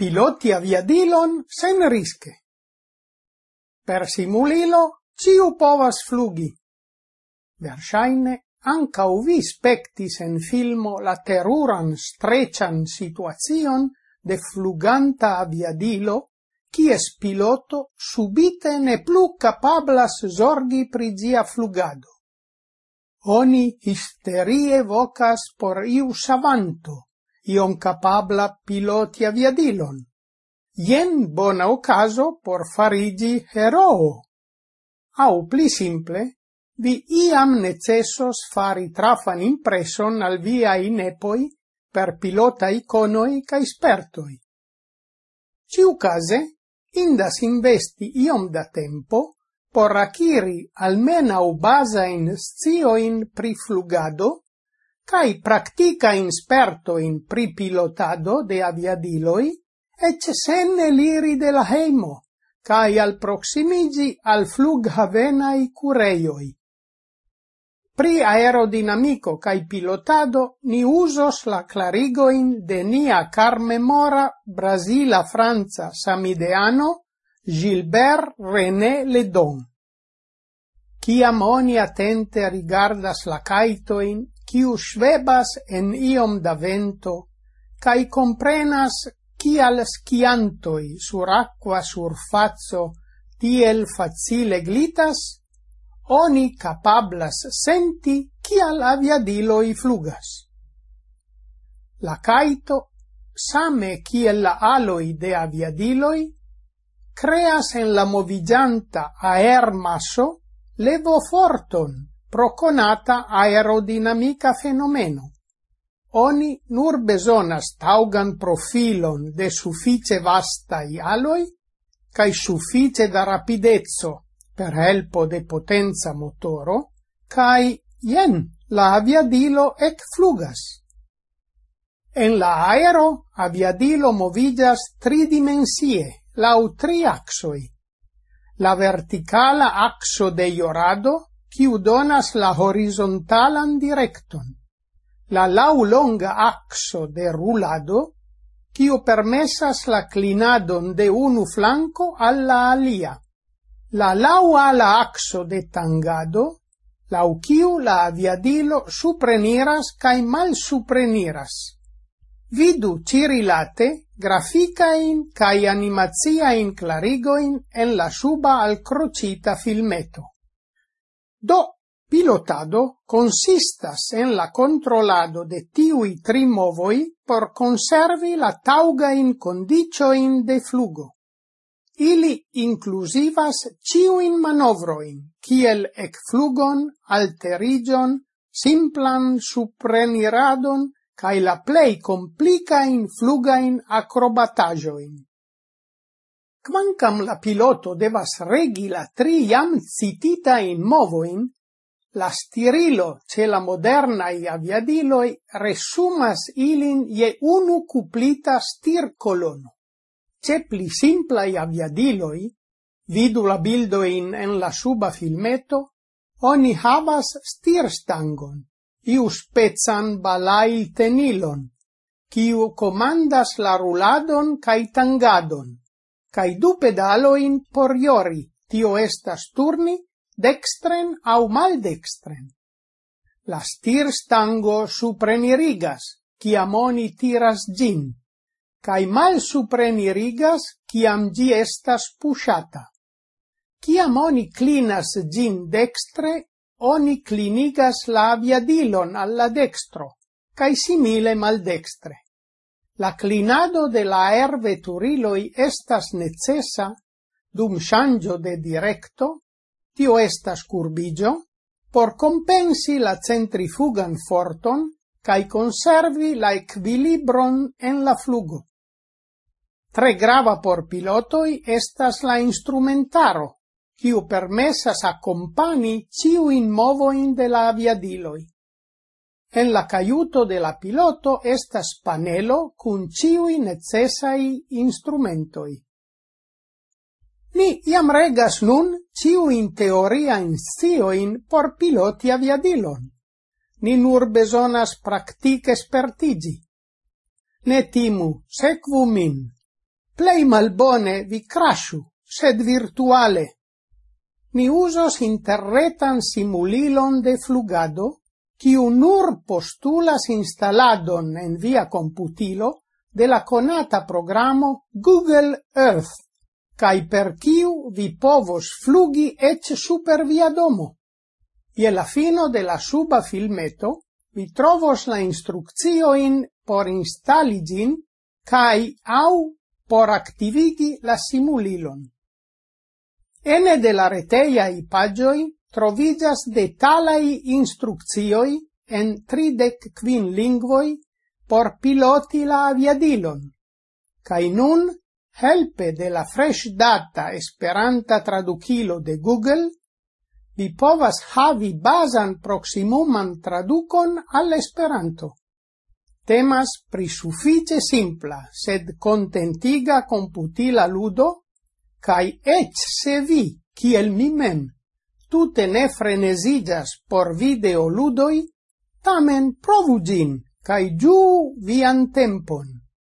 piloti aviadilon sen risque. Per simulilo ciu povas flugi. Versaine, anca vi spectis en filmo la teruran strecian situazion de fluganta aviadilo, cies piloto subite ne plu capablas zorgi pri zia flugado. Oni histerie vocas por iu savanto, iom capabla piloti aviadilon. Ien bona ocaso por farigi heroo. Au pli simple, vi iam necessos fari trafan impreson al via inepoi per pilota iconoi ca espertoi. Ciu case, indas investi iom da tempo por aciri almenau basain scioin pri flugado cae practica insperto in pripilotado de aviadiloi, ecce sen eliri de la heimo, cae al proximigi al flug havenai cureioi. Pri aerodinamico cae pilotado ni usos la clarigoin de nia carmemora Brasila-Franza samideano Gilbert René Ledon. Ciam oni attente rigardas la caitoin quiu svebas en iom da vento, cae comprenas cial sciantoi sur aqua surfazzo tiel facile glitas, oni capablas senti cial aviadiloi flugas. La caito, same ciel la aloi de aviadiloi, creas en la movigianta aer maso levo forton proconata aerodinamica fenomeno. Oni nur besonas taugan profilon de suffice vastai aloi cae suffice da rapidezzo per helpo de potenza motoro, cae jen la aviadilo ec flugas. En la aero aviadilo movigas tridimensie, lau tri axoi. La verticala axo de iorado quiu donas la horizontalan directon. La laulonga axo de rulado, quiu permessas la clinadon de unu flanco alla alia. La lau ala axo de tangado, lau quiu la aviadilo supreniras cae mal supreniras. Vidu cirilate graficain cae animaziain clarigoin en la suba al crocita filmeto. Do, pilotado consistas en la controlado de tiui tri movoi por conservi la tauga in condicioin de flugo. Ili inclusivas ciuin manovroin, kiel ecflugon, alterigion, simplan supreniradon, cae la plei complicain flugain acrobatajoin. Quancam la piloto devas regi la tri jam citita in movoin, la stirilo ce la modernai aviadiloi resumas ilin je unu cuplita stircolono. Ce pli simplai aviadiloi, vidu la bildoin en la suba filmeto, oni havas stirstangon, iu spezan balail tenilon, kiu comandas la ruladon kai tangadon cae du pedaloin por iori, tio estas turni dextren au maldextren. La stir stango suprenirigas, ciam oni tiras gin, cae mal suprenirigas, ciam gi estas pushata. Ciam oni clinas gin dextre, oni clinigas la aviadilon alla dextro, cae simile maldextre. La clinado de la aerveturiloi estas necessa dum shangio de directo, tio estas curbigio, por compensi la centrifugan forton cae conservi la equilibron en la flugo. Tre grava por pilotoi estas la instrumentaro, quiu permessas accompani ciuin movoin de la aviadiloi. En la caiuto de la piloto estas panelo cun ciui necessai instrumentoi. Ni iam regas nun in teoriain scioin por piloti aviadilon. Ni nur besonas practic espertigi. Ne timu, sequu min. Plei malbone vi crashu, sed virtuale. Ni usos interretan simulilon de flugado, quiu nur postulas instaladon en via computilo de la conata programo Google Earth, cae per quiu vi povos flugi ec super via domo. Ie la fino de la suba filmeto, vi trovos la instruccioin por installi gin, cae au por activigi la simulilon. Ene de la reteiai pagioi trovigas detalai instruccioi en tridec quin lingvoi por piloti la aviadilon. Cai nun, helpe de la fresh data esperanta traducilo de Google, vi povas havi basan proximuman traducon al Esperanto. Temas pri suffice simpla, sed contentiga computila ludo, cae ec se vi, kiel mi mem, tute ne frenesigas por videoludoi, tamen provu gin, cae giu vian tempon.